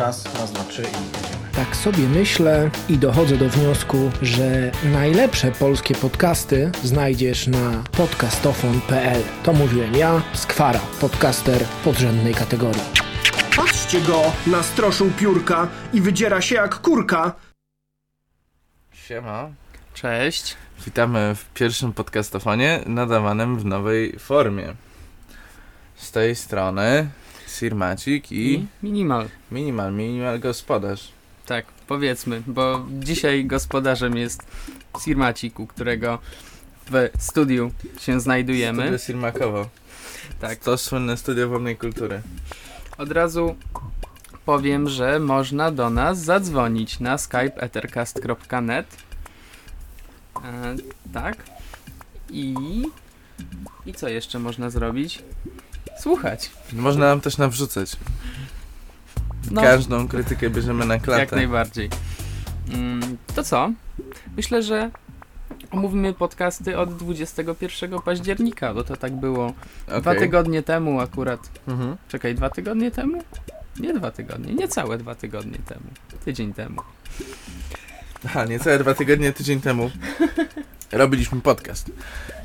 dwa, trzy i jedziemy. Tak sobie myślę i dochodzę do wniosku, że najlepsze polskie podcasty znajdziesz na podcastofon.pl. To mówiłem ja, Skwara, podcaster podrzędnej kategorii. Patrzcie go, nastroszył piórka i wydziera się jak kurka. Siema. Cześć. Witamy w pierwszym podcastofonie nadawanym w nowej formie. Z tej strony Sir Macik i, I minimal. Minimal, Minimal Gospodarz. Tak, powiedzmy, bo dzisiaj gospodarzem jest Sirmacik, u którego w studiu się znajdujemy. Studio Sirmakowo. Tak. To słynne studio wolnej kultury. Od razu powiem, że można do nas zadzwonić na skype ethercast.net. E, tak. I i co jeszcze można zrobić? Słuchać. Można nam też nawrzucać. No, Każdą krytykę bierzemy na klatę. jak najbardziej. Mm, to co? Myślę, że omówimy podcasty od 21 października, bo to tak było Okej. dwa tygodnie temu akurat. Mhm. Czekaj, dwa tygodnie temu? Nie dwa tygodnie, niecałe dwa tygodnie temu. Tydzień temu. Aha, niecałe dwa tygodnie, tydzień temu robiliśmy podcast.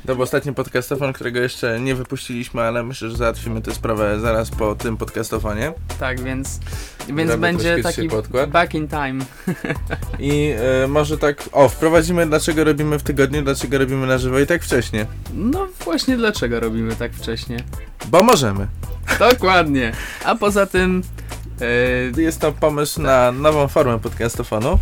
To był ostatni podcastofon, którego jeszcze nie wypuściliśmy, ale myślę, że załatwimy tę sprawę zaraz po tym podcastofonie. Tak, więc, więc Robię będzie taki podkład. back in time. I e, może tak, o, wprowadzimy dlaczego robimy w tygodniu, dlaczego robimy na żywo i tak wcześnie. No właśnie dlaczego robimy tak wcześnie. Bo możemy. Dokładnie. A poza tym e, Jest to pomysł na nową formę podcastofonu,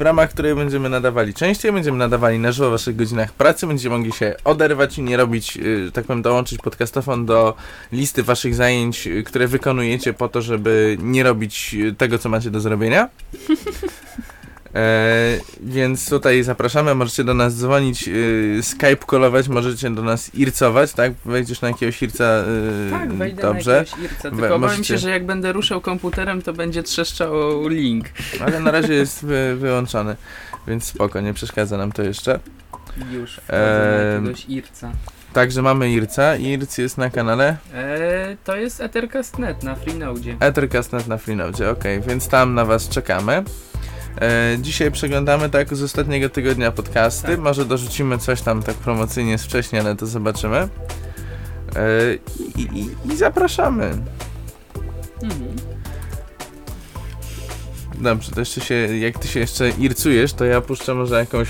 w ramach której będziemy nadawali częściej, będziemy nadawali na żywo w waszych godzinach pracy, będziecie mogli się oderwać i nie robić, y, tak powiem, dołączyć podcastofon do listy waszych zajęć, y, które wykonujecie po to, żeby nie robić y, tego, co macie do zrobienia. E, więc tutaj zapraszamy, możecie do nas dzwonić, y, Skype kolować, możecie do nas ircować, tak? Wejdziesz na jakiegoś irca, y, tak, wejdę dobrze. na jakiegoś Irca, tylko We- obawiam możecie- się, że jak będę ruszał komputerem, to będzie trzeszczał link. Ale na razie jest wy, wyłączony, więc spoko, nie przeszkadza nam to jeszcze. Już wchodzę na Em, jakiegoś Irca. Także mamy Irca. Irc jest na kanale E, to jest Ethercast.net na Freenode. Ethercast.net na Freenode, ok, więc tam na was czekamy. E, dzisiaj przeglądamy tak z ostatniego tygodnia podcasty. Tak. Może dorzucimy coś tam tak promocyjnie z wcześniej, ale to zobaczymy. E, i, i, I zapraszamy. Mhm. Dobrze, to jeszcze się, jak ty się jeszcze ircujesz, to ja puszczę może jakąś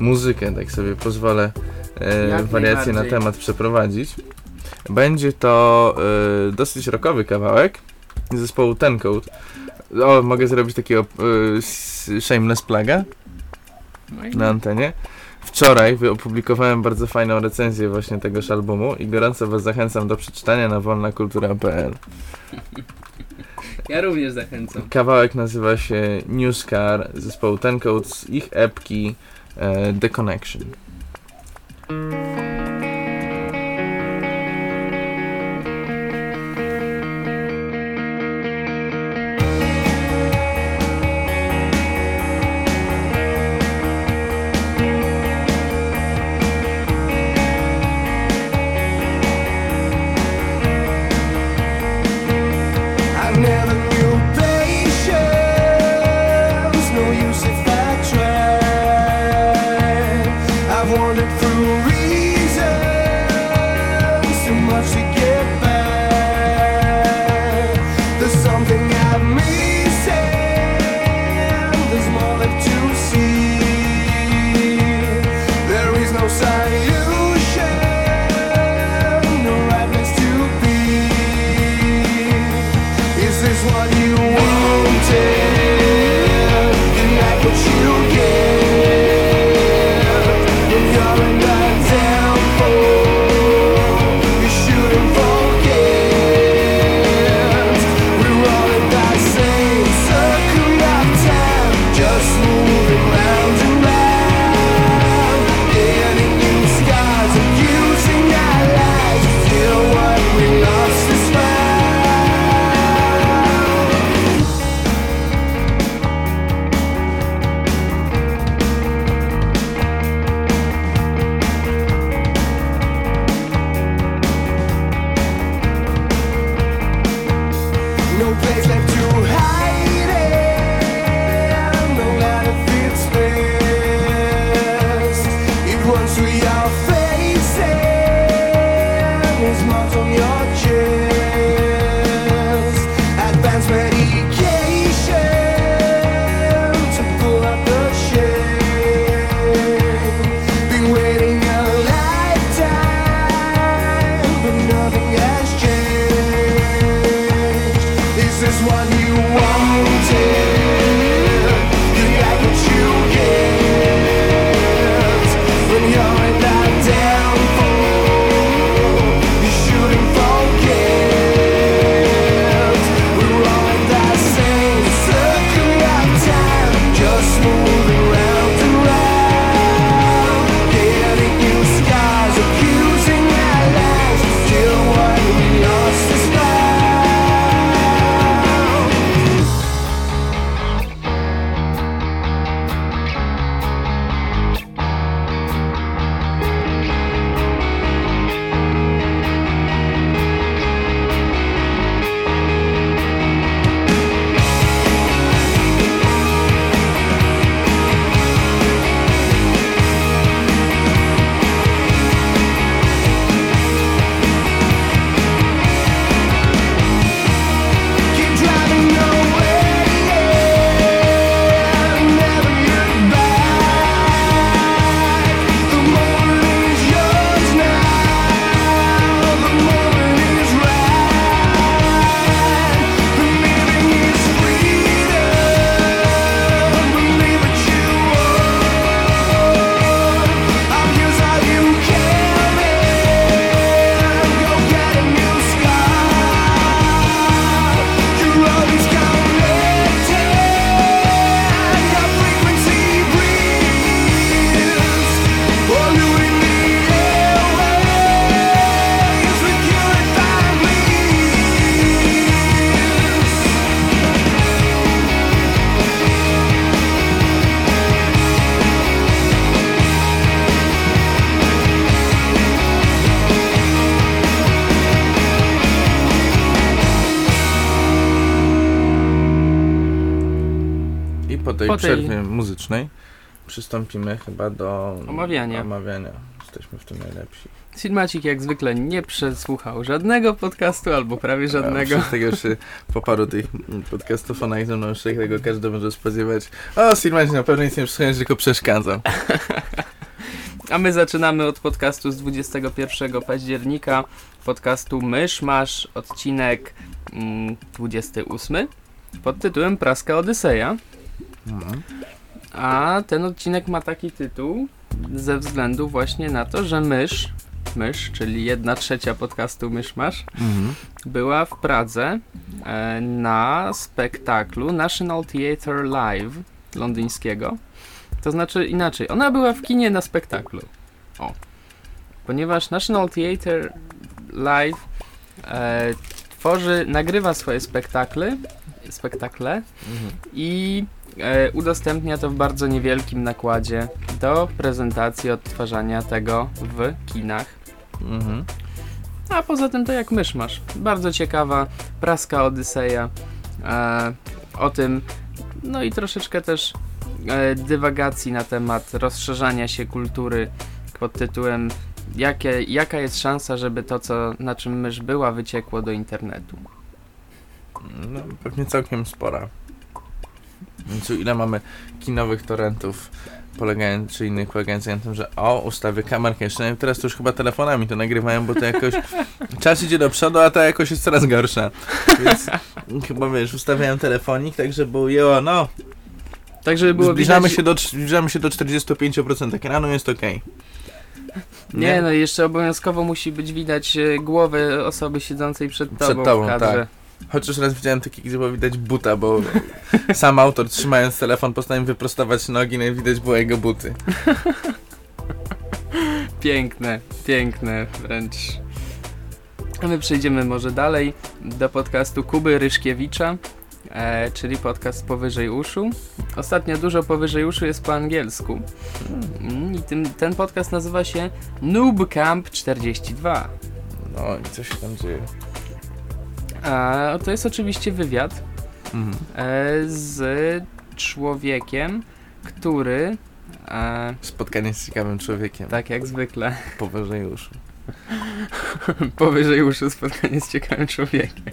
muzykę, tak sobie pozwolę e, wariację na temat przeprowadzić. Będzie to e, dosyć rockowy kawałek zespołu Ten Code. O, mogę zrobić takiego s- shameless plaga No na antenie. Wczoraj opublikowałem bardzo fajną recenzję właśnie tegoż albumu i gorąco was zachęcam do przeczytania na wolnakultura.pl. ja również zachęcam. Kawałek nazywa się Newscar zespołu Ten Code z ich epki e, The Connection. Tej Po tej- przerwie muzycznej przystąpimy chyba do Omawiania. omawiania. Jesteśmy w tym najlepsi. Silmacik jak zwykle nie przesłuchał żadnego podcastu, albo prawie żadnego. Ja, tego się po paru tych już się tego każdy może spodziewać. O, Silmaci na pewno nic nie przesłuchać, tylko przeszkadza. A my zaczynamy od podcastu z 21 października, podcastu Mysz Masz, odcinek mm, 28 pod tytułem Praska Odyseja. Mhm. A ten odcinek ma taki tytuł ze względu właśnie na to, że mysz, mysz, czyli jedna trzecia podcastu Mysz Masz, Mhm. była w Pradze e, na spektaklu National Theatre Live londyńskiego. To znaczy inaczej, ona była w kinie na spektaklu. O. Ponieważ National Theatre Live e, tworzy, nagrywa swoje spektakle, spektakle Mhm. i e, udostępnia to w bardzo niewielkim nakładzie do prezentacji odtwarzania tego w kinach. Mhm. A poza tym to jak mysz masz. Bardzo ciekawa, praska Odyseja. E, o tym, no i troszeczkę też e, dywagacji na temat rozszerzania się kultury pod tytułem jakie, jaka jest szansa, żeby to, co, na czym mysz była, wyciekło do internetu. No, pewnie całkiem spora. Więc ile mamy kinowych torrentów polegając, czy innych polegających na tym, że o, ustawy kamerkę jeszcze, teraz to już chyba telefonami to nagrywają, bo to jakoś czas idzie do przodu, a ta jakoś jest coraz gorsza. Więc chyba wiesz, ustawiają telefonik, tak żeby ujęło, no, Tak, żeby było zbliżamy, widać... się do, zbliżamy się do 45% ekranu, jest okej. Nie, no i jeszcze obowiązkowo musi być widać e, głowę osoby siedzącej przed tobą, Przed tobą, w kadrze. Chociaż raz widziałem taki, gdzie było widać buta, bo sam autor trzymając telefon postanowił wyprostować nogi, no i widać było jego buty. Piękne, piękne wręcz. A my przejdziemy może dalej do podcastu Kuby Ryszkiewicza, e, czyli podcast Powyżej Uszu. Ostatnio dużo Powyżej Uszu jest po angielsku. Mm, I tym, ten podcast nazywa się Noob Camp 42. No i coś się tam dzieje. A to jest oczywiście wywiad Mhm. e, z człowiekiem, który, e, Spotkanie z ciekawym człowiekiem. tak jak zwykle, Powyżej uszu. Powyżej uszu spotkanie z ciekawym człowiekiem.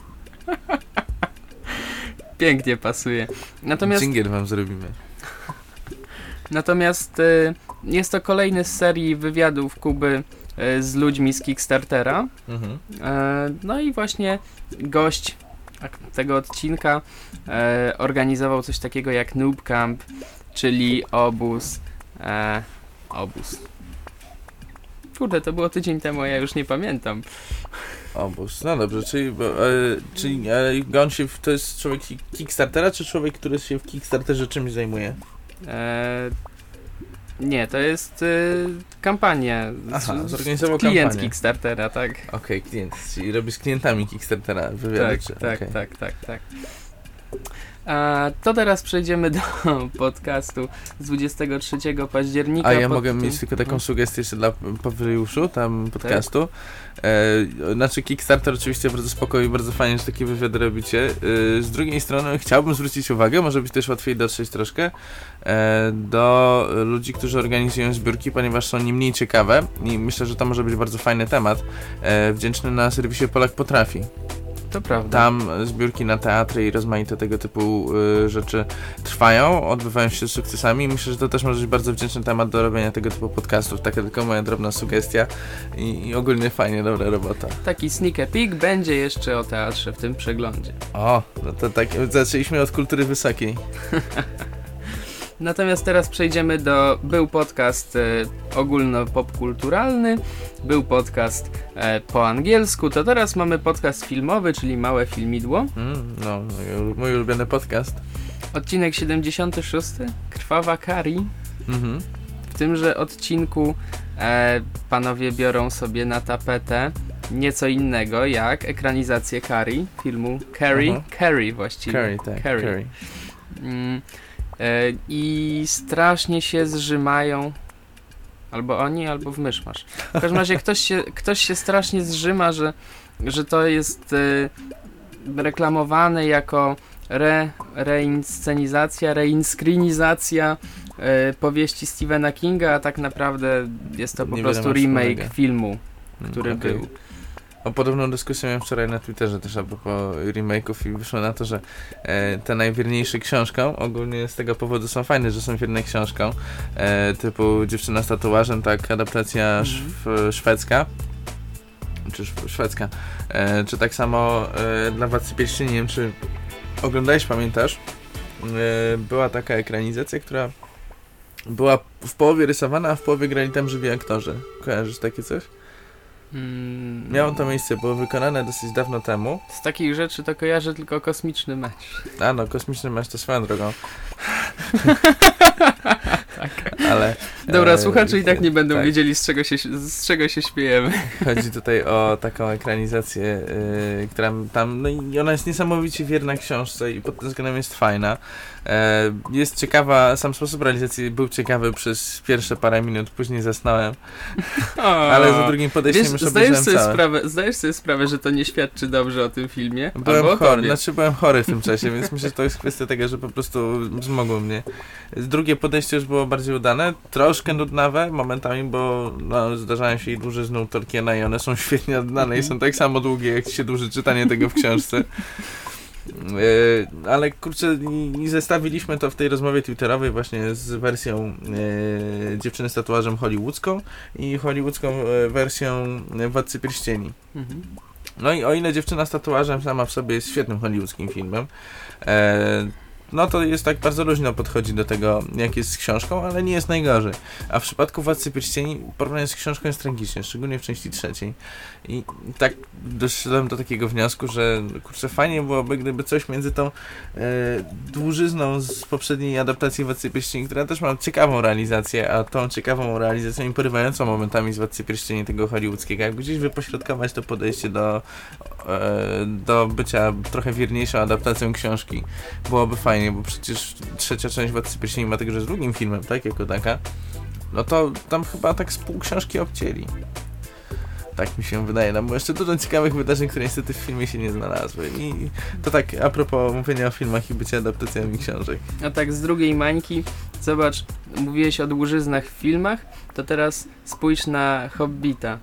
Pięknie pasuje. Natomiast, Dżingiel wam zrobimy. natomiast y, jest to kolejny z serii wywiadów Kuby z ludźmi z Kickstartera. Mhm. E, no i właśnie gość tego odcinka e, organizował coś takiego jak Noob Camp, czyli obóz. E, obóz. Kurde, to było tydzień temu, ja już nie pamiętam. Obóz. No dobrze, czyli, bo, e, czyli e, on się, w, to jest człowiek ki- Kickstartera, czy człowiek, który się w Kickstarterze czymś zajmuje? E, nie, to jest y, kampania. Aha, zorganizował Klient kampanię. Kickstartera, tak. Okej, klient, czyli robi z klientami Kickstartera wywiady, Tak, tak, okej. tak, tak, tak. A, to teraz przejdziemy do podcastu z 23 października. A ja mogę mieć tylko taką sugestię jeszcze dla powyżej uszu, tam podcastu. E, znaczy Kickstarter oczywiście bardzo spokojnie, bardzo fajnie, że takie wywiady robicie. E, z drugiej strony chciałbym zwrócić uwagę, może być też łatwiej dotrzeć troszkę, e, do ludzi, którzy organizują zbiórki, ponieważ są nie mniej ciekawe i myślę, że to może być bardzo fajny temat. E, wdzięczny na serwisie Polak Potrafi. To prawda. Tam zbiórki na teatry i rozmaite tego typu y, rzeczy trwają, odbywają się z sukcesami i myślę, że to też może być bardzo wdzięczny temat do robienia tego typu podcastów. Taka tylko moja drobna sugestia i, i ogólnie fajnie, dobra robota. Taki sneak peek będzie jeszcze o teatrze w tym przeglądzie. O, no to tak, zaczęliśmy od kultury wysokiej. Natomiast teraz przejdziemy do. Był podcast e, ogólno-popkulturalny, był podcast e, po angielsku, to teraz mamy podcast filmowy, czyli małe filmidło. Mm, no, mój, ulubiony podcast. Odcinek 76, Krwawa Kari. Mhm. W tymże odcinku e, panowie biorą sobie na tapetę nieco innego, jak ekranizację Carrie, filmu Carrie, Aha. Carrie właściwie. Carrie, tak, Carrie. Carrie. Mm, I strasznie się zrzymają. Albo oni, albo w myszmasz. W każdym razie ktoś się, ktoś się strasznie zrzyma, że, że to jest e, reklamowane jako re, reinscenizacja, reinscrenizacja e, powieści Stephena Kinga, a tak naprawdę jest to po Niewiele prostu ma remake filmu, Mm, który okej. był. O podobną dyskusję miałem wczoraj na Twitterze też a propos remake'ów i wyszło na to, że e, te najwierniejsze książkom ogólnie z tego powodu są fajne, że są wierne książką e, typu Dziewczyna z tatuażem, tak, adaptacja szw- szwedzka czy szw- szwedzka, e, czy tak samo e, dla Władcy Pierścieni, nie wiem czy oglądałeś, pamiętasz? E, była taka ekranizacja, która była w połowie rysowana, a w połowie grali tam żywi aktorzy. Kojarzysz takie coś? Mm, Miało to miejsce, było wykonane dosyć dawno temu. Z takich rzeczy to kojarzę tylko kosmiczny mecz. A no, kosmiczny masz to swoją drogą. Ale. Dobra, e, słuchacze i tak nie będą tak. wiedzieli z czego się, z czego się śmiejemy. Chodzi tutaj o taką ekranizację, y, która tam, no i ona jest niesamowicie wierna książce i pod tym względem jest fajna. E, jest ciekawa, sam sposób realizacji był ciekawy przez pierwsze parę minut, później zasnąłem, ale za drugim podejściem Wiesz, już zdajesz sobie, całe. sprawę, zdajesz sobie sprawę, że to nie świadczy dobrze o tym filmie? Byłem o chory, znaczy byłem chory w tym czasie, więc myślę, że to jest kwestia tego, że po prostu zmogło mnie. Drugie podejście już było bardziej udane, troszkę nudnawe momentami, bo no, zdarzają się i duże znów Tolkiena i one są świetnie oddane i są tak samo długie, jak się dłuży czytanie tego w książce. E, ale kurczę, i, zestawiliśmy to w tej rozmowie twitterowej właśnie z wersją e, dziewczyny z tatuażem hollywoodzką i hollywoodzką e, wersją Władcy Pierścieni. Mhm. No i o ile dziewczyna z tatuażem sama w sobie jest świetnym hollywoodzkim filmem, no to jest tak bardzo luźno podchodzi do tego, jak jest z książką, ale nie jest najgorzej. A w przypadku Władcy Pierścieni porównanie z książką jest tragiczne, szczególnie w części trzeciej. I tak doszedłem do takiego wniosku, że kurczę, fajnie byłoby, gdyby coś między tą e, dłużyzną z poprzedniej adaptacji Władcy Pierścieni, która też ma ciekawą realizację, a tą ciekawą realizacją i porywającą momentami z Władcy Pierścieni tego hollywoodzkiego, jak gdzieś wypośrodkować to podejście do, e, do bycia trochę wierniejszą adaptacją książki. Byłoby fajnie, bo przecież trzecia część Władcy Pierścieni ma także z drugim filmem, tak, jako taka. No to tam chyba tak z pół książki obcięli. Tak mi się wydaje, no bo jeszcze dużo ciekawych wydarzeń, które niestety w filmie się nie znalazły. I to tak a propos mówienia o filmach i bycia adaptacjami książek. A tak z drugiej mańki, zobacz, mówiłeś o dłużyznach w filmach, to teraz spójrz na Hobbita.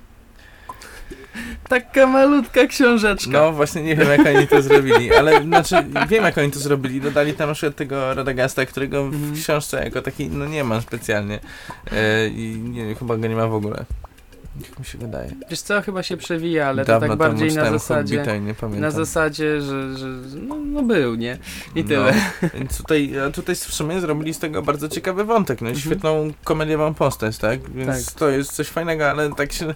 Taka malutka książeczka. No właśnie nie wiem jak oni to zrobili, ale znaczy wiem jak oni to zrobili. Dodali tam na przykład tego Radagasta, którego w Mhm. książce jako taki no nie ma specjalnie. E, I nie, chyba go nie ma w ogóle. Jak mi się wydaje. Wiesz co, chyba się przewija, ale Dawno to tak bardziej na zasadzie, Hobbita nie pamiętam. na zasadzie, że, że no, no był, nie? I No. tyle. Więc tutaj, a tutaj w sumie zrobili z tego bardzo ciekawy wątek, no i Mhm. świetną komediową postać, tak? Więc Tak. to jest coś fajnego, ale tak się...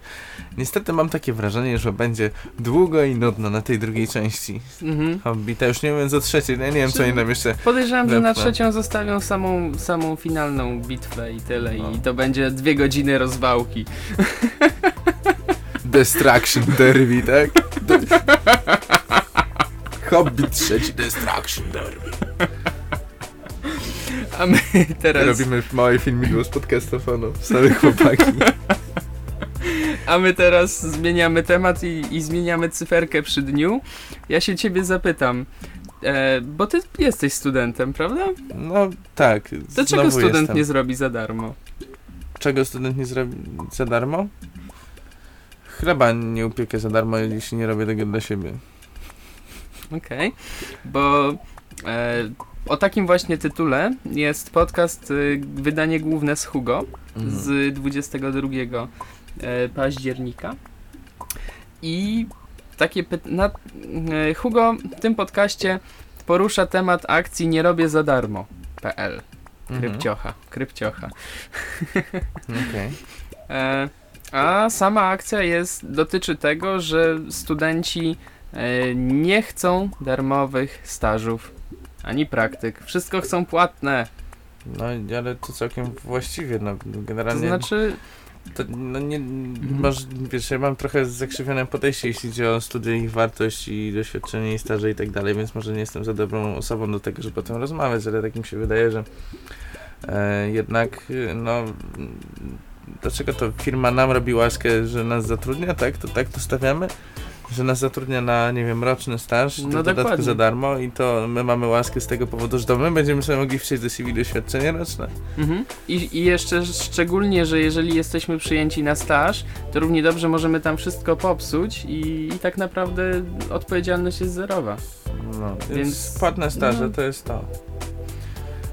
Niestety mam takie wrażenie, że będzie długo i nudno na tej drugiej części Mhm. Hobbita, już nie mówiąc o trzeciej, no ja nie wiem co oni nam jeszcze... Podejrzewam, że na trzecią zostawią samą, samą finalną bitwę i tyle. No. I to będzie dwie godziny rozwałki. Destruction Derby, tak? Hobbit trzeci Destruction Derby. A my teraz, Robimy małe filmidło z podcastofonu, same chłopaki. a my teraz zmieniamy temat i, i zmieniamy cyferkę przy dniu. Ja się ciebie zapytam, e, bo ty jesteś studentem, prawda? No tak, To czego student jestem. nie zrobi za darmo? Czego student nie zrobi za darmo? Chleba nie upiekę za darmo, jeśli nie robię tego dla siebie. Okej, bo e, o takim właśnie tytule jest podcast y, Wydanie Główne z Hugo Mhm. z 22 e, października. I takie pytania. Hugo w tym podcaście porusza temat akcji Nie robię za darmo.pl. Mhm. Krypciocha, krypciocha. Okej. E, a sama akcja jest, dotyczy tego, że studenci e, nie chcą darmowych stażów ani praktyk. Wszystko chcą płatne. No ale to całkiem właściwie, no To generalnie... znaczy, To, no nie, masz, wiesz, ja mam trochę zakrzywione podejście, jeśli chodzi o studia, ich wartość i doświadczenie i staże i tak dalej, więc może nie jestem za dobrą osobą do tego, żeby o tym rozmawiać, ale tak mi się wydaje, że e, jednak, e, no, dlaczego to firma nam robi łaskę, że nas zatrudnia, tak? To tak to stawiamy? Że nas zatrudnia na, nie wiem, roczny staż, No dodatku za darmo i to my mamy łaskę z tego powodu, że to my będziemy sobie mogli wsiąść do CV doświadczenie roczne. Mhm. I, I jeszcze szczególnie, że jeżeli jesteśmy przyjęci na staż, to równie dobrze możemy tam wszystko popsuć i, i tak naprawdę odpowiedzialność jest zerowa. No, więc, Więc- płatne staże no. to jest to.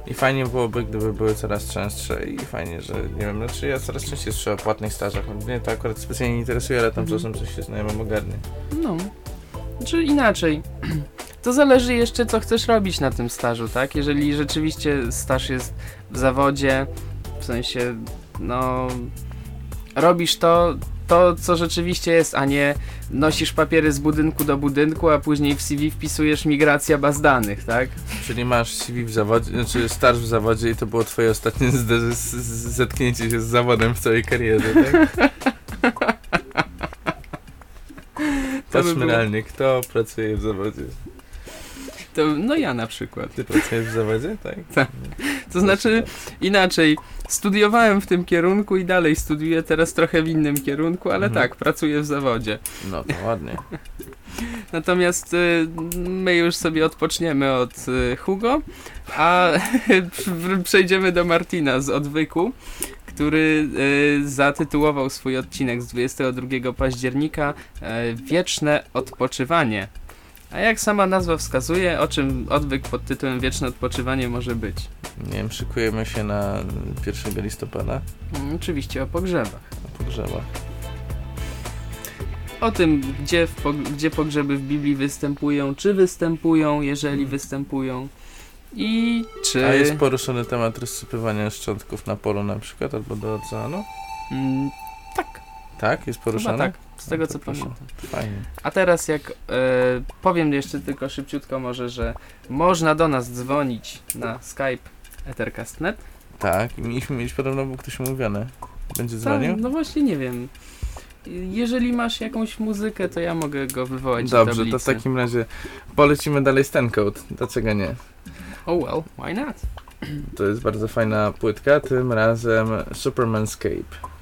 I fajnie byłoby, gdyby były coraz częstsze i fajnie, że nie wiem, znaczy ja coraz częściej słyszę o płatnych stażach. Mnie to akurat specjalnie nie interesuje, ale tam Mhm. czasem coś się znajomym ogarnie. No, czy inaczej. To zależy jeszcze, co chcesz robić na tym stażu, tak? Jeżeli rzeczywiście staż jest w zawodzie, w sensie, no, robisz to, to co rzeczywiście jest, a nie nosisz papiery z budynku do budynku, a później w CV wpisujesz migracja baz danych, tak? Czyli masz CV w zawodzie, znaczy staż w zawodzie i to było twoje ostatnie zetknięcie się z zawodem w całej karierze, tak? To by Patrzmy było- realnie, kto pracuje w zawodzie? To, no ja na przykład. Ty pracujesz w zawodzie, tak? Tak. To znaczy inaczej, studiowałem w tym kierunku i dalej studiuję teraz trochę w innym kierunku, ale Mhm. tak, pracuję w zawodzie. No to ładnie. Natomiast y, my już sobie odpoczniemy od y, Hugo, a przejdziemy do Martina z odwyku, który y, zatytułował swój odcinek z 22 października y, Wieczne odpoczywanie. A jak sama nazwa wskazuje, o czym odwyk pod tytułem Wieczne odpoczywanie może być? Nie wiem, szykujemy się na 1 listopada, Mm, Oczywiście o pogrzebach. na pogrzebach. O tym, gdzie, w pog- gdzie pogrzeby w Biblii występują, czy występują, jeżeli występują i czy... A jest poruszony temat rozsypywania szczątków na polu na przykład, albo do oceanu? Mm, tak, Tak, jest poruszony? chyba tak, z tego No co proszę. pamiętam. Fajnie. A teraz jak e, powiem jeszcze tylko szybciutko może, że można do nas dzwonić na Skype Ethercast.net. Tak, mieliśmy mieć podobno, był ktoś umówiony. Będzie dzwonił? Tak, no właśnie nie wiem. Jeżeli masz jakąś muzykę, to ja mogę go wywołać do Dobrze, to w takim razie polecimy dalej z ten code. Dlaczego nie? Oh well, why not? To jest bardzo fajna płytka, tym razem Supermanscape.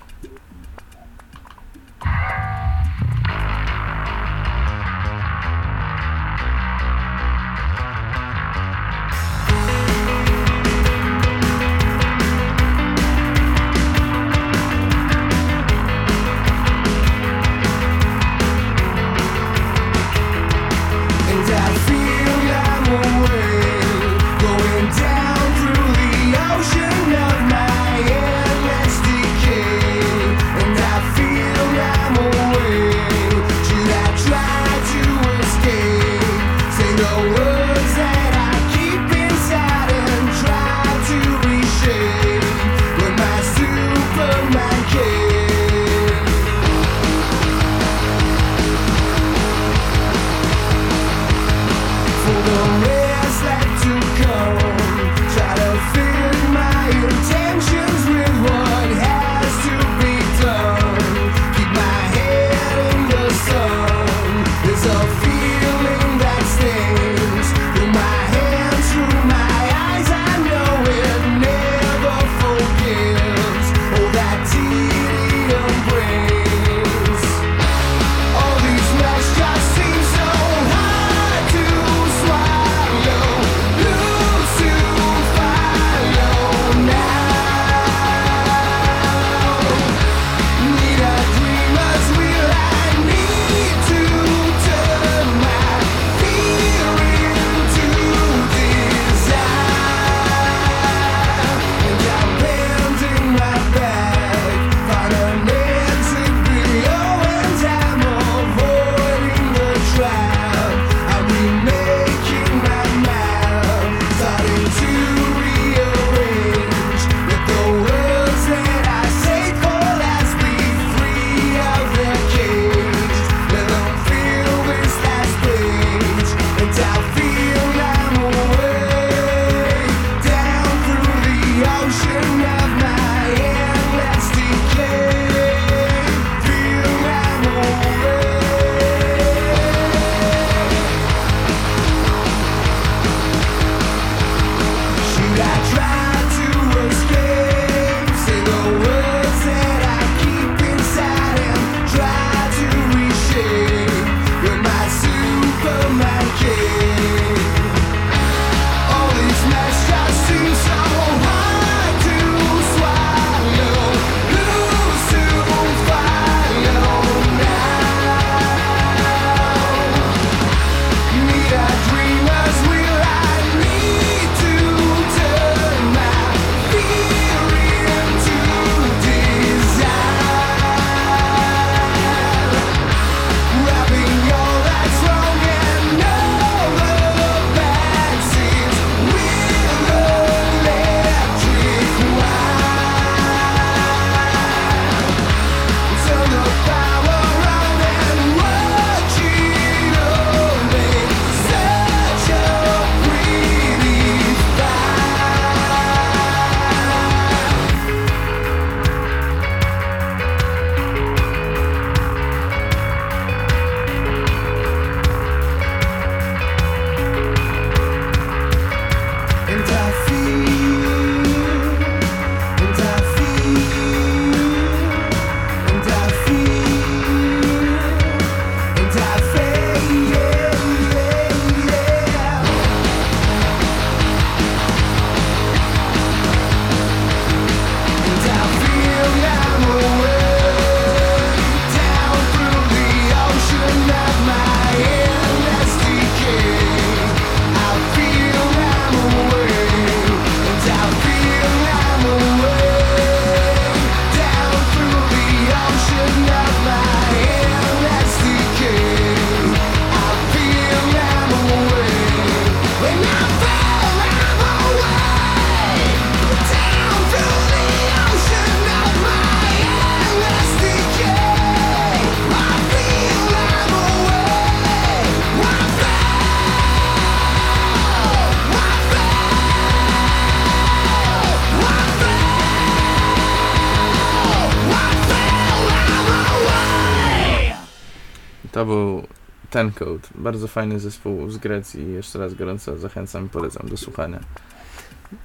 Bardzo fajny zespół z Grecji. Jeszcze raz gorąco zachęcam i polecam do słuchania.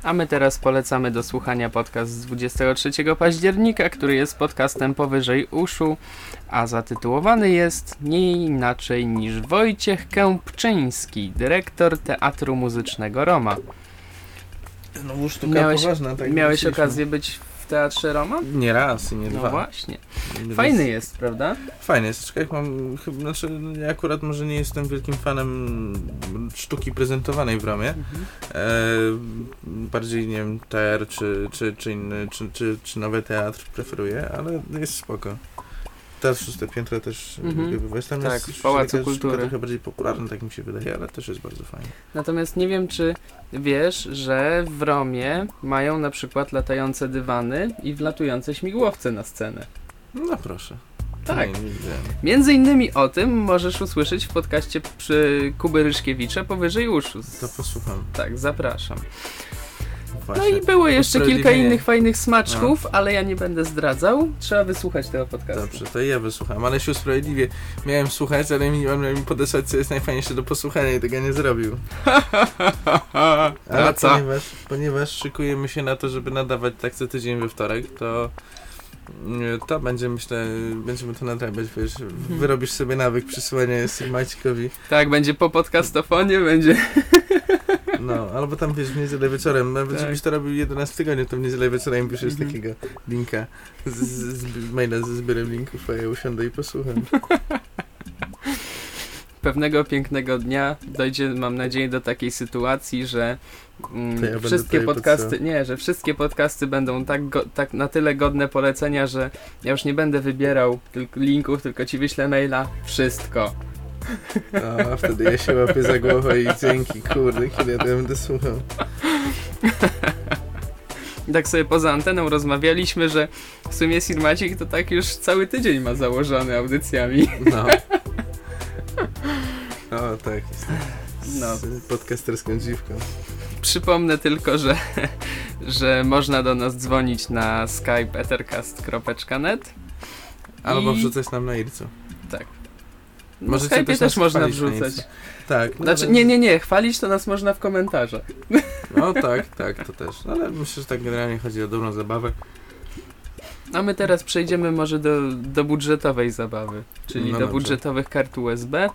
A my teraz polecamy do słuchania podcast z 23 października, który jest podcastem powyżej uszu, a zatytułowany jest nie inaczej niż Wojciech Kępczyński, dyrektor Teatru Muzycznego Roma. No sztuka Miałeś- poważna. Tak Miałeś myśleliśmy. okazję być Teatrze Roma? Nie raz i nie No dwa. właśnie. Więc- Fajny jest, prawda? Fajny jest, aczkolwiek mam, chyba, znaczy ja akurat może nie jestem wielkim fanem sztuki prezentowanej w Romie. Mhm. E, bardziej, nie wiem, TR czy, czy, czy inny, czy, czy, czy nowy teatr preferuję, ale jest spoko. Teatr szóste piętro też Mhm. lubię bywać. Tam Tak, jest Pałacu taka Kultury. trochę bardziej popularna, tak mi się wydaje, ale też jest bardzo fajnie. Natomiast nie wiem, czy wiesz, że w Romie mają na przykład latające dywany i wlatujące śmigłowce na scenę. No proszę. Tak. Nie. Między innymi o tym możesz usłyszeć w podcaście przy Kuby Ryszkiewicza powyżej uszu. To posłucham. Tak, zapraszam. No i było jeszcze kilka innych fajnych smaczków, ale ja nie będę zdradzał. Trzeba wysłuchać tego podcastu. Dobrze, to ja wysłucham, ale się usprawiedliwię. Miałem słuchać, ale mi, on miał mi podesłać, co jest najfajniejsze do posłuchania i tego nie zrobił. Ale Praca. ponieważ, ponieważ szykujemy się na to, żeby nadawać tak co tydzień we wtorek, to mm, to będzie, myślę, będziemy to nadrabiać, wiesz, wyrobisz sobie nawyk przysyłania Maćkowi, Tak, będzie po podcastofonie, będzie... no, albo tam, wiesz, w niedzielę wieczorem, nawet Tak. żebyś to robił jeden raz w tygodniu, to w niedzielę wieczorem piszesz Mhm. takiego linka, z, z, z maila ze zbiorem linków, a ja usiądę i posłucham. Pewnego pięknego dnia dojdzie, mam nadzieję, do takiej sytuacji, że mm, ja wszystkie podcasty, nie, że wszystkie podcasty będą tak, go, tak na tyle godne polecenia, że ja już nie będę wybierał tylko linków, tylko ci wyślę maila wszystko. A wtedy ja się łapię za głowę i dzięki, kurde, kiedy ja będę słuchał. Tak sobie poza anteną rozmawialiśmy, że w sumie Sirmacik to tak już cały tydzień ma założony audycjami. No. O, tak, No. z podcasterską dziwką. Przypomnę tylko, że, że można do nas dzwonić na skype ethercast.net Albo I- wrzucać nam na ircu. Na Możecie Skype'ie też też można wrzucać. Tak. no Znaczy, ale- nie, nie, nie, chwalić to nas można w komentarzach. No tak, tak, to też. No, ale myślę, że tak generalnie chodzi o dobrą zabawę. A my teraz przejdziemy może do, do budżetowej zabawy, czyli No do dobrze. budżetowych kart USB.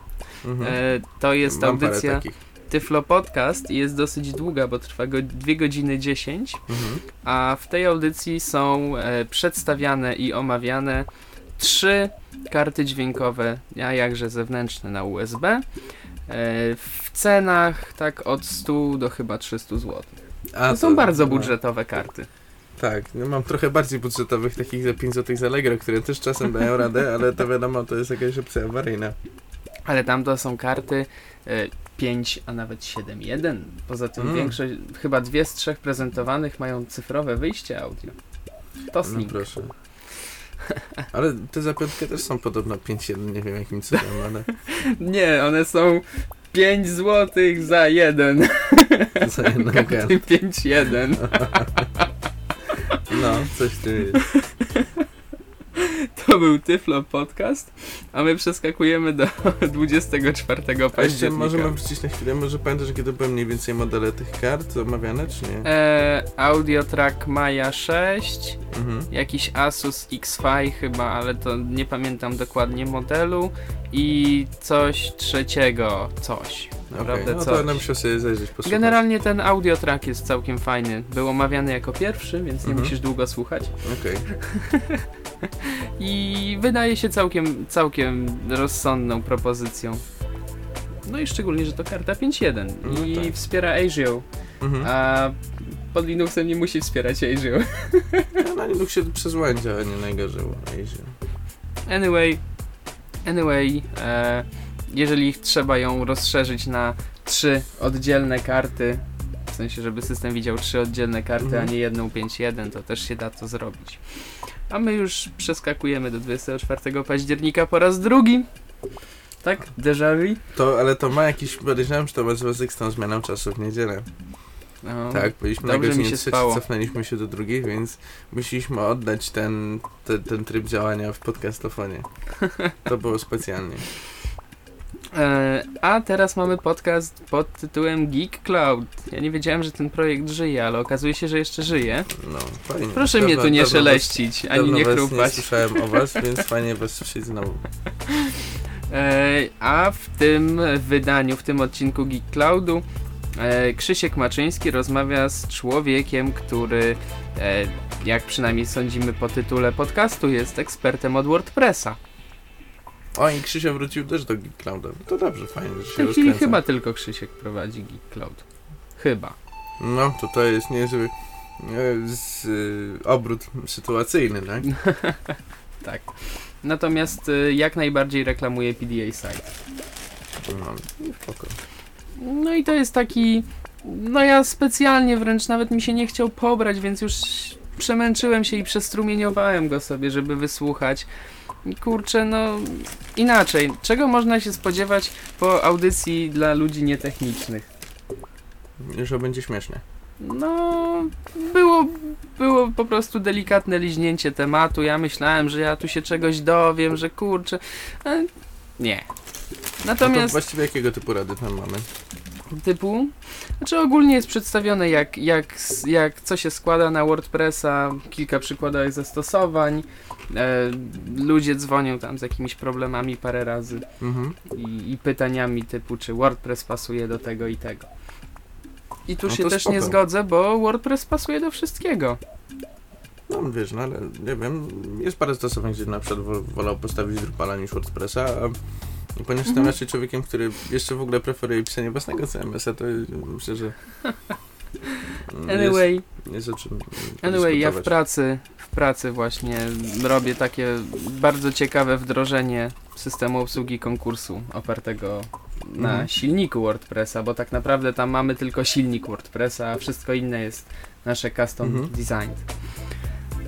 Mhm. E, to jest Mam audycja. Tyflo Podcast i jest dosyć długa, bo trwa go 2 godziny 10, Mhm. a w tej audycji są e, przedstawiane i omawiane trzy karty dźwiękowe, a jakże zewnętrzne na USB. E, w cenach tak od 100 do chyba 300 zł. A, To są bardzo no, budżetowe karty. Tak, no mam trochę bardziej budżetowych, takich za 5 zł z Allegro, które też czasem dają radę, ale to wiadomo, to jest jakaś opcja awaryjna. Ale tam to są karty e, 5, a nawet 7.1. Poza tym Mm. większość, chyba dwie z trzech prezentowanych mają cyfrowe wyjście audio. No Tosling. proszę. Ale te za piątkę też są podobno 5-1, nie wiem jakim cudem, ale Nie, one są 5 zł za jeden. za jedną kartę. Karty 5.1. No, coś tu jest. To był Tyflo Podcast, a my przeskakujemy do 24 A jeszcze października. możemy wrócić na chwilę, może pamiętasz, kiedy były mniej więcej modele tych kart omawiane, czy nie? E, Audio Track Maya 6, Mhm. jakiś Asus X5 chyba, ale to nie pamiętam dokładnie modelu i coś trzeciego, coś. Naprawdę Okej, no coś. to nam musiał sobie zajrzeć, posłuchać. Generalnie ten audio track jest całkiem fajny. Był omawiany jako pierwszy, więc nie Mhm. musisz długo słuchać. Okej. I wydaje się całkiem, całkiem rozsądną propozycją. No i szczególnie, że to karta 5.1 No i tak. wspiera ASIO, Mhm. a pod Linuxem nie musi wspierać ASIO. No, na Linuxie przez łędzie działa nie najgorzej. Jeździ. Anyway, anyway, e, jeżeli trzeba ją rozszerzyć na trzy oddzielne karty, w sensie, żeby system widział trzy oddzielne karty, Mhm. a nie jedną 5.1, to też się da to zrobić. A my już przeskakujemy do 24 października po raz drugi. Tak? Déjà vu? To, ale to ma jakiś, podejrzewam, że to ma związek z tą zmianą czasu w niedzielę. No, Tak, byliśmy na godzinie się trzeciej, spało. cofnęliśmy się do drugiej, więc musieliśmy oddać ten, ten, ten tryb działania w podcastofonie. To było specjalnie. E, a teraz mamy podcast pod tytułem Geek Cloud. Ja nie wiedziałem, że ten projekt żyje, ale okazuje się, że jeszcze żyje. No, fajnie. Proszę mnie tu nie szeleścić, ani dawno nie was chrupać. nie słyszałem o was, więc fajnie was słyszeć znowu. E, a w tym wydaniu, w tym odcinku Geek Cloudu Krzysiek Maczyński rozmawia z człowiekiem, który, e, jak przynajmniej sądzimy po tytule podcastu, jest ekspertem od WordPressa. O, i Krzysia wrócił też do Geek Clouda. To dobrze, fajnie, że W się tej chwili rozkręca. chyba tylko Krzysiek prowadzi Geek Cloud. Chyba. No, to to jest niezły e, z, e, obrót sytuacyjny, tak? Tak. Natomiast e, jak najbardziej reklamuje PDA Site. No, spoko. No i to jest taki. No ja specjalnie wręcz nawet mi się nie chciał pobrać, więc już przemęczyłem się i przestrumieniowałem go sobie, żeby wysłuchać. Kurczę, no inaczej. Czego można się spodziewać po audycji dla ludzi nietechnicznych? Że będzie śmiesznie. No, było, było po prostu delikatne liźnięcie tematu. Ja myślałem, że ja tu się czegoś dowiem, że kurczę. Nie. No to Natomiast właściwie jakiego typu rady tam mamy? typu. Znaczy ogólnie jest przedstawione jak, jak, jak co się składa na WordPressa, kilka przykładowych zastosowań. E, ludzie dzwonią tam z jakimiś problemami parę razy Mhm. i, i pytaniami typu czy WordPress pasuje do tego i tego. I tu No się też spoko. nie zgodzę, bo WordPress pasuje do wszystkiego. No wiesz, no ale nie wiem, jest parę zastosowań, gdzie na przykład wo- wolał postawić Drupala niż WordPressa, a ponieważ jestem Mhm. raczej człowiekiem, który jeszcze w ogóle preferuje pisanie własnego CMS-a, to myślę, że Anyway, jest, jest anyway ja w pracy, w pracy właśnie robię takie bardzo ciekawe wdrożenie systemu obsługi konkursu opartego na Mhm. silniku WordPressa, bo tak naprawdę tam mamy tylko silnik WordPressa, a wszystko inne jest nasze custom Mhm. designed.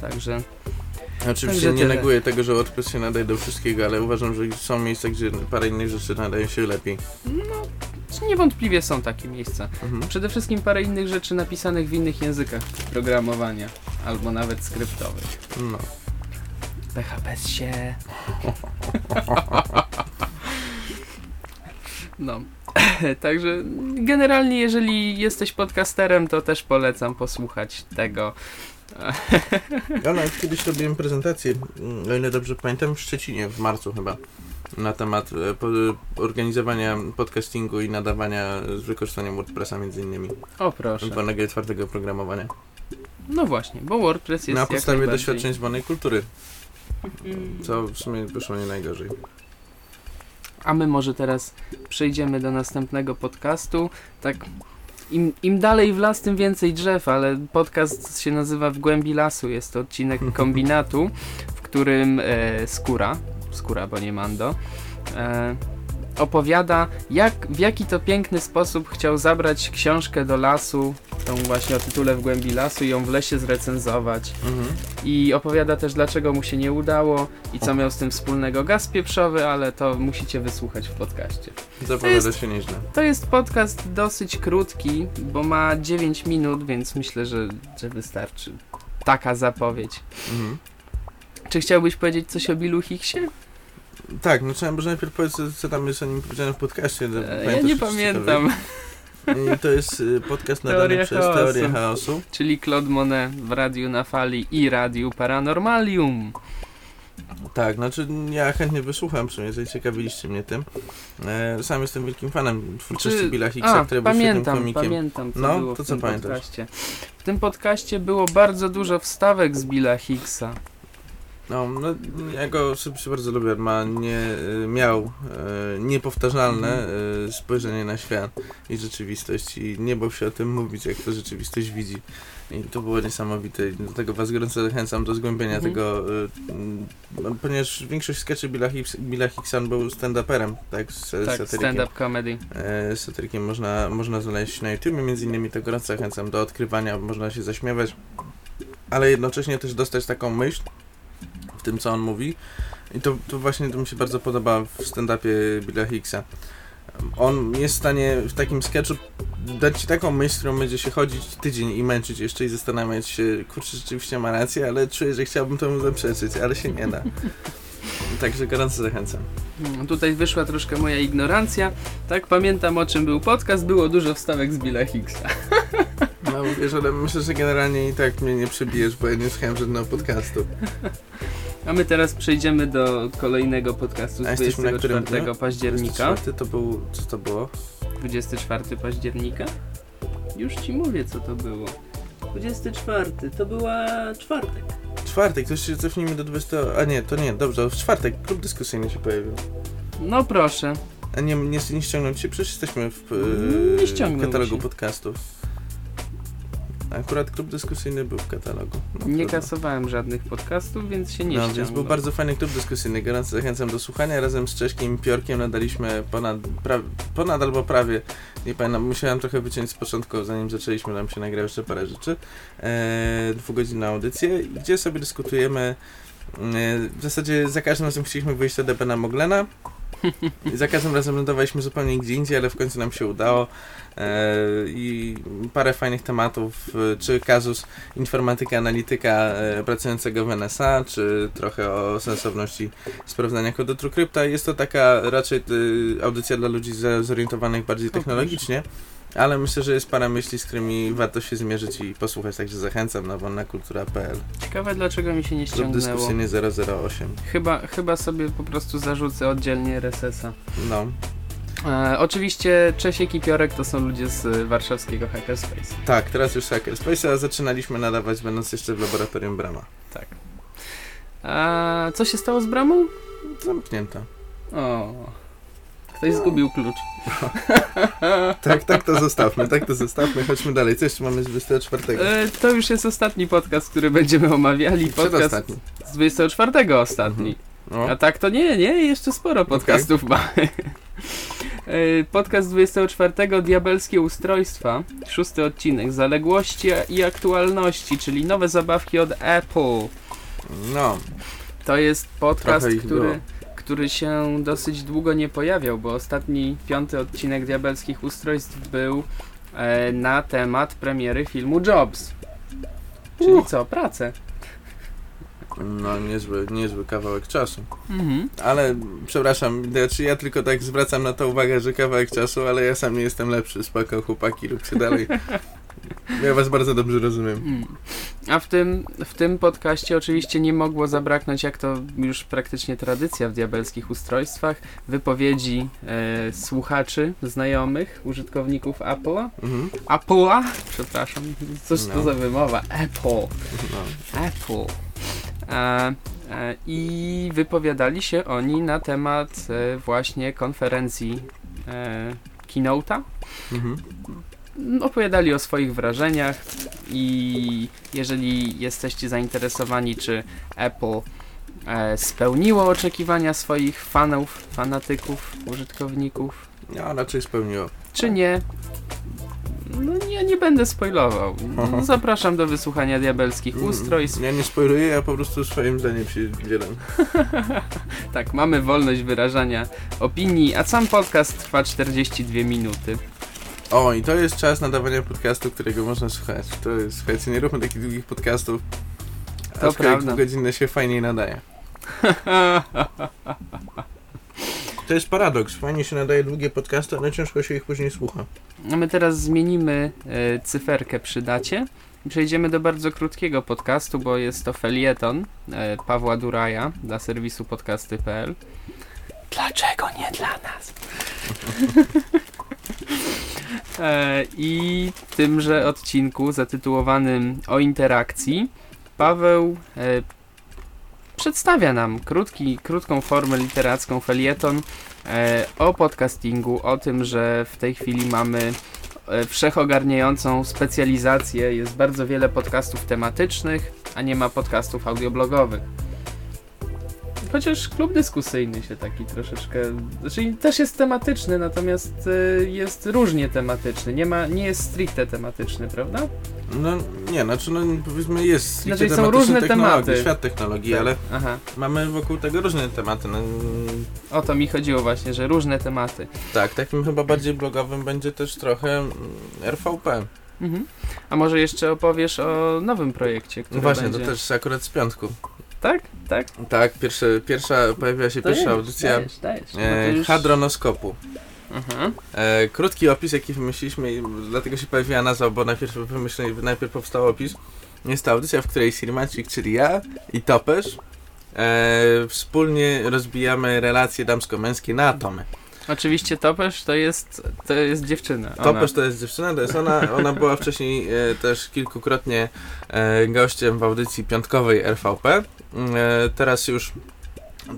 Także Oczywiście Także nie tyle. neguję tego, że WordPress się nadaje do wszystkiego, ale uważam, że są miejsca, gdzie parę innych rzeczy nadaje się lepiej. niewątpliwie są takie miejsca. Mhm. Przede wszystkim parę innych rzeczy napisanych w innych językach programowania, albo nawet skryptowych. No. PHP się. No. Także generalnie, jeżeli jesteś podcasterem, to też polecam posłuchać tego. Ja nawet kiedyś robiłem prezentację, mm, o ile dobrze pamiętam, w Szczecinie w marcu chyba, na temat e, organizowania podcastingu i nadawania z wykorzystaniem WordPressa między innymi, O proszę. wolnego i twardego oprogramowania. No właśnie, bo WordPress jest Na podstawie doświadczeń z wolnej kultury, co w sumie wyszło nie najgorzej. A my może teraz przejdziemy do następnego podcastu. Tak, im, im dalej w las, tym więcej drzew, ale podcast się nazywa W głębi lasu. Jest to odcinek kombinatu, w którym e, Skóra, Skóra, bo nie Mando, e, opowiada, jak, w jaki to piękny sposób chciał zabrać książkę do lasu, tą właśnie o tytule W głębi lasu i ją w lesie zrecenzować. Mhm. I opowiada też, dlaczego mu się nie udało i co miał z tym wspólnego gaz pieprzowy, ale to musicie wysłuchać w podcaście. Zapowiada jest- się nieźle. To jest podcast dosyć krótki, bo ma 9 minut, więc myślę, że, że wystarczy. Taka zapowiedź. Mhm. Czy chciałbyś powiedzieć coś o Billu Hicksie? Tak, no trzeba może najpierw powiedzieć, co- tam jest o nim powiedziane w podcaście. E, ja nie pamiętam. I to jest y, podcast nadany Teoria przez chaosu. Teorię Chaosu. Czyli Claude Monet w Radiu na Fali i Radiu Paranormalium. Tak, znaczy ja chętnie wysłucham, przynajmniej zaciekawiliście mnie tym. E, sam jestem wielkim fanem twórczości Czy- Billa Hicksa, A, który był świetnym pamiętam, komikiem. pamiętam, co No, było to w co tym pamiętasz? podcaście. W tym podcaście było bardzo dużo wstawek z Billa Hicksa. No, no, ja go osobiście bardzo lubię. Ma nie, y, miał e, niepowtarzalne e, spojrzenie na świat i rzeczywistość i nie bał się o tym mówić, jak to rzeczywistość widzi. I to było niesamowite. I Do tego was gorąco zachęcam do zgłębienia Mhm. tego, e, ponieważ większość sketchy Billa, Hicks, Billa Hicksa był stand-uperem, tak, z, Tak, stand-up comedy. E, satyrykiem można, można znaleźć na YouTube, między innymi to gorąco zachęcam do odkrywania, można się zaśmiewać, ale jednocześnie też dostać taką myśl tym, co on mówi. I to, to właśnie to mi się bardzo podoba w stand-upie Billa Hicksa. On jest w stanie w takim sketchu dać ci taką myśl, którą będzie się chodzić tydzień i męczyć jeszcze i zastanawiać się, kurczę, rzeczywiście ma rację, ale czuję, że chciałbym temu zaprzeczyć, ale się nie da. Także gorąco zachęcam. Mm, Tutaj wyszła troszkę moja ignorancja. Tak, pamiętam o czym był podcast, było dużo wstawek z Billa Higgsa. No wiesz, ale myślę, że generalnie i tak mnie nie przebijesz, bo ja nie słuchałem żadnego podcastu. A my teraz przejdziemy do kolejnego podcastu z A jesteśmy na którym 24 dniu? października. 24 to był, co to było? 24 października? Już ci mówię, co to było. 24, to była czwartek. Czwartek, to jeszcze cofnijmy do 20... A nie, to nie, dobrze, w czwartek klub dyskusyjny się pojawił. No proszę. A nie, nie, nie ściągnął cię? Przecież jesteśmy w, Nie e, ściągnął katalogu się. podcastów. Akurat klub dyskusyjny był w katalogu. No, Nie trudno. kasowałem żadnych podcastów, więc się nie No, ściągnął. więc był bardzo fajny klub dyskusyjny, gorąco zachęcam do słuchania. Razem z Cześkiem Piorkiem nadaliśmy ponad, pra, ponad albo prawie, nie pamiętam, musiałem trochę wyciąć z początku, zanim zaczęliśmy nam się nagrywać jeszcze parę rzeczy, e, dwugodzinną audycję, gdzie sobie dyskutujemy e, w zasadzie za każdym razem chcieliśmy wyjść od Ebena Moglena za każdym razem lądowaliśmy zupełnie gdzie indziej, ale w końcu nam się udało. E, i parę fajnych tematów, e, czy kazus informatyka, analityka e, pracującego w NSA, czy trochę o sensowności sprawdzania kodu TrueCrypta. Jest to taka raczej audycja dla ludzi zorientowanych bardziej technologicznie, ale myślę, że jest parę myśli, z którymi warto się zmierzyć i posłuchać, także zachęcam na wolnakultura.pl. Ciekawe dlaczego mi się nie ściągnęło. dyskusyjny 008. Chyba, chyba sobie po prostu zarzucę oddzielnie RSS-a. No, E, oczywiście Czesiek i Piorek to są ludzie z warszawskiego Hackerspace. tak, teraz już Hackerspace, a zaczynaliśmy nadawać będąc jeszcze w laboratorium Brama. Tak. A co się stało z bramą? Zamknięta. O. Ktoś zgubił klucz. Tak, tak to zostawmy, tak to zostawmy, chodźmy dalej. Co jeszcze mamy z 24? E, to już jest ostatni podcast, który będziemy omawiali. Podcast z 24 ostatni. No. A tak to nie, nie, jeszcze sporo podcastów mamy. E, Podcast 24 Diabelskie Ustrojstwa, szósty odcinek, Zaległości i aktualności, czyli nowe zabawki od Apple. no. To jest podcast, który, było. Który się dosyć długo nie pojawiał, bo ostatni, piąty odcinek Diabelskich Ustrojstw był e, na temat premiery filmu Jobs. Czyli co? Pracę. No, niezły, niezły kawałek czasu. Mhm. Ale, przepraszam, znaczy ja tylko tak zwracam na to uwagę, że kawałek czasu, ale ja sam nie jestem lepszy. Spoko, chłopaki, róbcie dalej. Ja was bardzo dobrze rozumiem. Mm. A w tym, w tym podcaście oczywiście nie mogło zabraknąć, jak to już praktycznie tradycja w diabelskich ustrojstwach, wypowiedzi e, słuchaczy, znajomych, użytkowników Apple'a. Mhm. Apple'a? Przepraszam, cóż to No. za wymowa? Apple. No. Apple. E, e, I wypowiadali się oni na temat e, właśnie konferencji e, Keynote'a. Mhm. Opowiadali o swoich wrażeniach i jeżeli jesteście zainteresowani, czy Apple e, spełniło oczekiwania swoich fanów, fanatyków, użytkowników, Ja raczej spełniło. czy nie, no ja nie będę spoilował. No, zapraszam do wysłuchania diabelskich ustrojstw. Ja nie spoiluję, ja po prostu swoim zdaniem się dzielam. Tak, mamy wolność wyrażania opinii, a sam podcast trwa 42 minuty. O, i to jest czas nadawania podcastu, którego można słuchać. To jest, słuchajcie, nie róbmy takich długich podcastów. To Aczkolwiek dwugodzinne się fajniej nadaje. To jest paradoks. Fajnie się nadaje długie podcasty, ale ciężko się ich później słucha. A my teraz zmienimy e, cyferkę przy dacie i przejdziemy do bardzo krótkiego podcastu, bo jest to felieton e, Pawła Duraja dla serwisu podcasty.pl. Dlaczego nie dla nas? e, I tymże odcinku zatytułowanym o interakcji Paweł e, przedstawia nam krótki, krótką formę literacką felieton e, o podcastingu, o tym, że w tej chwili mamy wszechogarniającą specjalizację. Jest bardzo wiele podcastów tematycznych, a nie ma podcastów audioblogowych. Chociaż klub dyskusyjny się taki troszeczkę. Znaczy też jest tematyczny, natomiast e, jest różnie tematyczny. Nie, ma, nie jest stricte tematyczny, prawda? No nie, znaczy no powiedzmy jest stricte Znaczy, są różne tematy. świat technologii, Tak. ale Aha. mamy wokół tego różne tematy. No, O to mi chodziło właśnie, że różne tematy. tak, takim chyba bardziej blogowym będzie też trochę mm, RVP. Mhm. A może jeszcze opowiesz o nowym projekcie, który No właśnie, będzie... to też akurat z piątku. Tak? tak? Tak, pierwsze, pierwsza, pojawiła się To pierwsza audycja Dajesz, dajesz. No e, już- hadronoskopu. Mhm. E, krótki opis, jaki wymyśliliśmy, i dlatego się pojawiła nazwa, bo najpierw najpierw powstał opis. Jest to audycja, w której Sirmacik, czyli ja i Topesz e, wspólnie rozbijamy relacje damsko-męskie na atomy. Oczywiście Topesz to jest, to jest dziewczyna. Ona. Topesz to jest dziewczyna, to jest ona. Ona była wcześniej e, też kilkukrotnie e, gościem w audycji piątkowej RVP. E, teraz już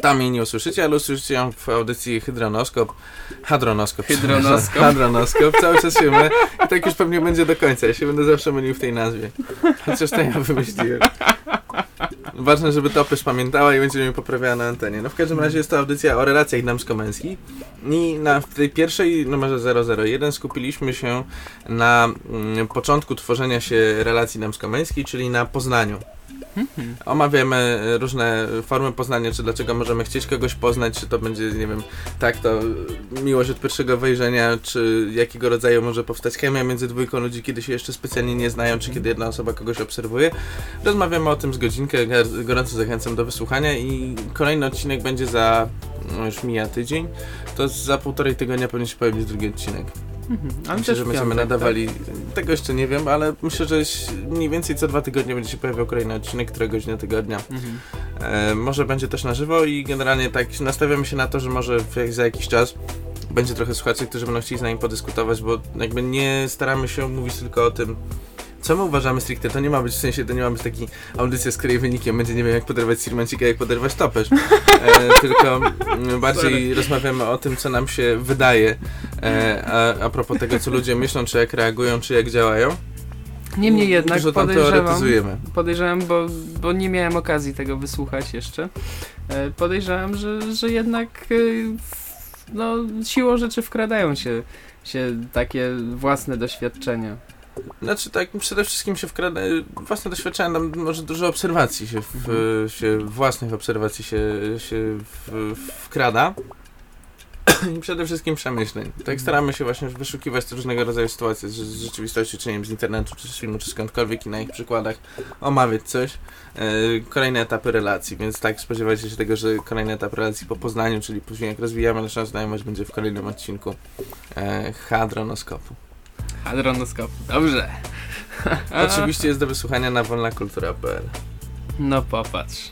tam jej nie usłyszycie, ale usłyszycie ją w audycji Hydronoskop. Hadronoskop. Hydronoskop. Hadronoskop. Cały czas się my. I tak już pewnie będzie do końca. Ja się będę zawsze mylił w tej nazwie. Chociaż to ja wymyśliłem. Ważne, żeby Topesz pamiętała i będzie mnie poprawiała na antenie. No w każdym razie jest to audycja o relacjach damsko-męskich. I na w tej pierwszej numerze 001 skupiliśmy się na mm, początku tworzenia się relacji damsko-męskiej, czyli na poznaniu. Mhm. Omawiamy różne formy poznania, czy dlaczego możemy chcieć kogoś poznać, czy to będzie, nie wiem, tak, to miłość od pierwszego wejrzenia, czy jakiego rodzaju może powstać chemia między dwójką ludzi, kiedy się jeszcze specjalnie nie znają, czy kiedy jedna osoba kogoś obserwuje. Rozmawiamy o tym z godzinkę, gorąco zachęcam do wysłuchania i kolejny odcinek będzie za, no już mija tydzień, to za półtorej tygodnia powinien się pojawić drugi odcinek. Mhm. Ale Myślę, że będziemy piątek, nadawali. Tego jeszcze nie wiem, ale myślę, że mniej więcej co dwa tygodnie będzie się pojawiał kolejny odcinek, która godzina tygodnia. Tak? Mhm. E, może będzie też na żywo i generalnie tak nastawiamy się na to, że może w, za jakiś czas będzie trochę słuchaczy, którzy będą chcieli z nami podyskutować, bo jakby nie staramy się mówić tylko o tym, co my uważamy stricte. To nie ma być w sensie, to nie ma być taki audycja, z której wynikiem będzie, nie wiem, jak poderwać Sirmancika, jak poderwać Topesz. E, tylko mm, bardziej rozmawiamy o tym, co nam się wydaje e, a, a propos tego, co ludzie myślą, czy jak reagują, czy jak działają. Niemniej jednak Dużo podejrzewam, podejrzewam bo, bo nie miałem okazji tego wysłuchać jeszcze, e, podejrzewam, że, że jednak e, no, siłą rzeczy wkradają się, się takie własne doświadczenia. Znaczy tak, przede wszystkim się wkrada, własne doświadczenia, nam może dużo obserwacji się, w, się własnych obserwacji się, się w, wkrada. I przede wszystkim przemyśleń. Tak staramy się właśnie wyszukiwać różnego rodzaju sytuacje z, z rzeczywistości, czy nie wiem, z internetu, czy z filmu, czy skądkolwiek i na ich przykładach omawiać coś. E, kolejne etapy relacji, więc tak spodziewajcie się tego, że kolejny etap relacji po poznaniu, czyli później jak rozwijamy naszą znajomość, będzie w kolejnym odcinku e, hadronoskopu. Hadronoskop. Dobrze. Oczywiście jest do wysłuchania na wolnakultura.pl. No popatrz.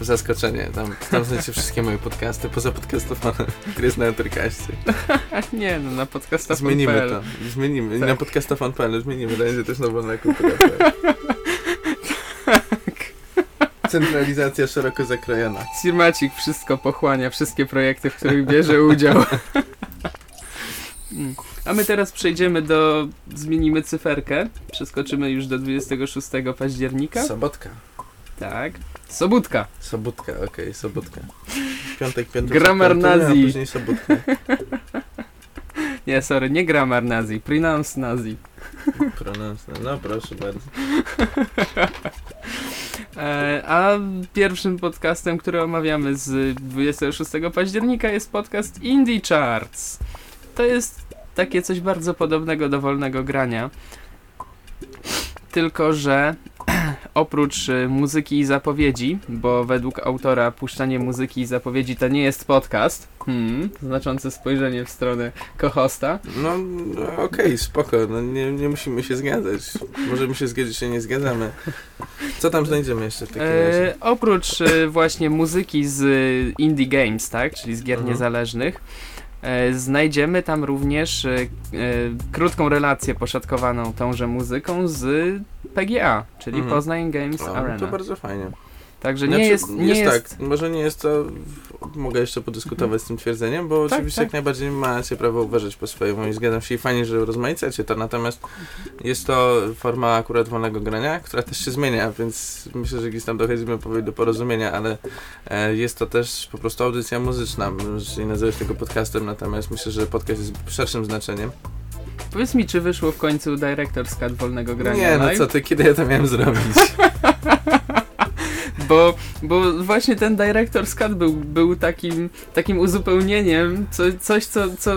Zaskoczenie, tam, tam znajdziecie wszystkie moje podcasty, poza podcastofonem, który jest na Entercaście. Nie no, na podcastach Zmienimy to, zmienimy. Tak. na podcastofon.pl zmienimy, będzie też na wolnakultura.pl. Centralizacja szeroko zakrojona. Sirmacik wszystko pochłania, wszystkie projekty, w których bierze udział. A my teraz przejdziemy do. Zmienimy cyferkę. Przeskoczymy już do 26 października. Sobotka. Tak. Sobutka. Sobotka, okej, sobotka. Piątek, piątek. Piątek, a nazi. później sobotka. Nie, sorry, nie grammar nazi, pronounce nazi. Pronounce, no proszę bardzo. E, a pierwszym podcastem, który omawiamy z 26 października jest podcast Indie Charts. To jest takie coś bardzo podobnego do wolnego grania. Tylko, że oprócz e, muzyki i zapowiedzi, bo według autora puszczanie muzyki i zapowiedzi to nie jest podcast, hmm, znaczące spojrzenie w stronę kohosta, No, no, okej, spoko, no nie, nie musimy się zgadzać. Możemy się zgodzić, że nie zgadzamy. Co tam znajdziemy jeszcze w takim razie? E, oprócz e, właśnie muzyki z e, indie games, tak, czyli z gier Mhm. niezależnych, znajdziemy tam również e, e, krótką relację poszatkowaną tąże muzyką z PGA, czyli Mhm. Poznań Games O, Arena. to bardzo fajnie. Także Znaczy, nie jest, nie jest, tak, może nie jest to, mogę jeszcze podyskutować z tym twierdzeniem, bo Tak, oczywiście tak. jak najbardziej macie prawo uważać po swojemu i zgadzam się i fajnie, że rozmaicacie to, natomiast jest to forma akurat wolnego grania, która też się zmienia, więc myślę, że gdzieś tam dochodzimy powoli do porozumienia, ale e, jest to też po prostu audycja muzyczna, możecie nie nazywać tego podcastem, natomiast myślę, że podcast jest szerszym znaczeniem. powiedz mi, czy wyszło w końcu Director's Cut wolnego grania Nie, no live? co ty, kiedy ja to miałem zrobić? Bo, bo właśnie ten Director's Cut był, był takim, takim uzupełnieniem, co, coś, co, co,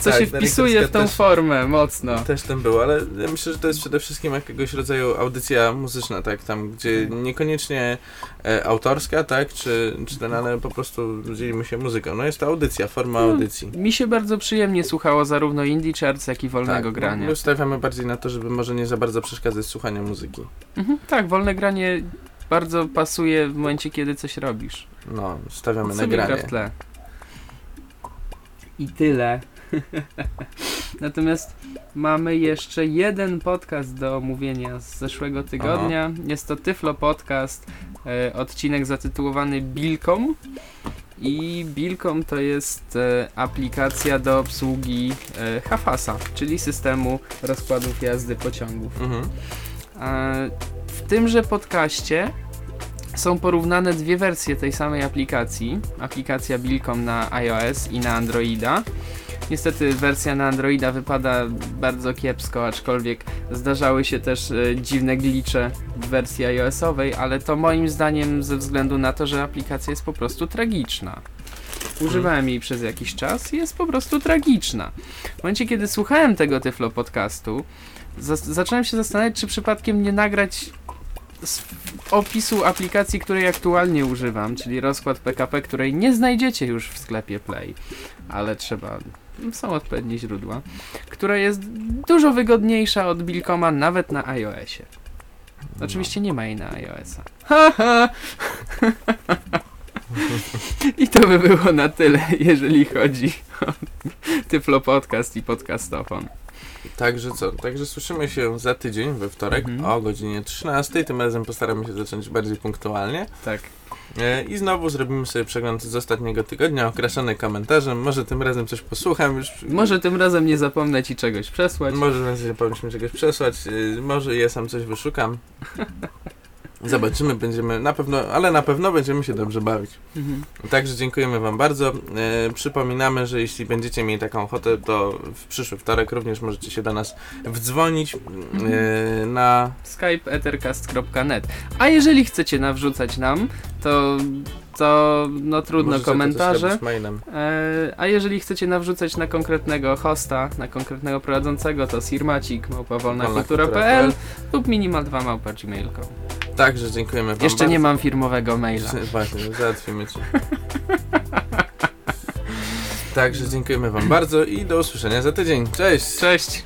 co Tak, się wpisuje w tą też- formę mocno. Też ten był, ale ja myślę, że to jest przede wszystkim jakiegoś rodzaju audycja muzyczna, tak, tam, gdzie niekoniecznie e, autorska, tak, czy, czy ten, ale po prostu dzielimy się muzyką. No jest to audycja, forma No, audycji. Mi się bardzo przyjemnie słuchało zarówno indie charts, jak i wolnego tak, grania. My stawiamy bardziej na to, żeby może nie za bardzo przeszkadzać słuchaniu muzyki. Mhm, tak, wolne granie bardzo pasuje w momencie, kiedy coś robisz. No, stawiamy nagranie. w tle. I tyle. Natomiast mamy jeszcze jeden podcast do omówienia z zeszłego tygodnia. Jest to Tyflo Podcast, e, odcinek zatytułowany Bilkom. I Bilkom to jest e, aplikacja do obsługi e, Hafasa, czyli systemu rozkładów jazdy pociągów. Mhm. E, W tymże podcaście są porównane dwie wersje tej samej aplikacji. Aplikacja Bilcom na iOS i na Androida. Niestety wersja na Androida wypada bardzo kiepsko, aczkolwiek zdarzały się też e, dziwne glicze w wersji iOS-owej, ale to moim zdaniem ze względu na to, że aplikacja jest po prostu tragiczna. Używałem jej przez jakiś czas i jest po prostu tragiczna. W momencie, kiedy słuchałem tego Tyflo podcastu, zas- zacząłem się zastanawiać, czy przypadkiem nie nagrać z opisu aplikacji, której aktualnie używam, czyli rozkład PKP, której nie znajdziecie już w sklepie Play, ale trzeba, są odpowiednie źródła, która jest dużo wygodniejsza od Bilkoma nawet na iOSie. Oczywiście nie ma jej na iOS-a. I to by było na tyle, jeżeli chodzi o Tyflo Podcast i Podcastofon. Także co? Także słyszymy się za tydzień, we wtorek, Mhm. o godzinie 13. Tym razem postaramy się zacząć bardziej punktualnie. Tak. E, I znowu zrobimy sobie przegląd z ostatniego tygodnia, okraszony komentarzem. Może tym razem coś posłucham już. Może tym razem nie zapomnę ci czegoś przesłać. Może będzie powinniśmy czegoś przesłać, y, może ja sam coś wyszukam. Zobaczymy, będziemy na pewno, ale na pewno będziemy się dobrze bawić. Mhm. Także dziękujemy Wam bardzo. E, przypominamy, że jeśli będziecie mieli taką ochotę, to w przyszły wtorek również możecie się do nas wdzwonić e, na. Skype ethercast.net. A jeżeli chcecie nawrzucać nam, to, to no trudno możecie komentarze. E, a jeżeli chcecie nawrzucać na konkretnego hosta, na konkretnego prowadzącego, to sirmacik małpawolnakultura.pl lub minimal2 małpa gmail.com. Także dziękujemy Wam Jeszcze bardzo. nie mam firmowego maila. Właśnie, załatwimy Cię. Także dziękujemy Wam bardzo i do usłyszenia za tydzień. Cześć! Cześć!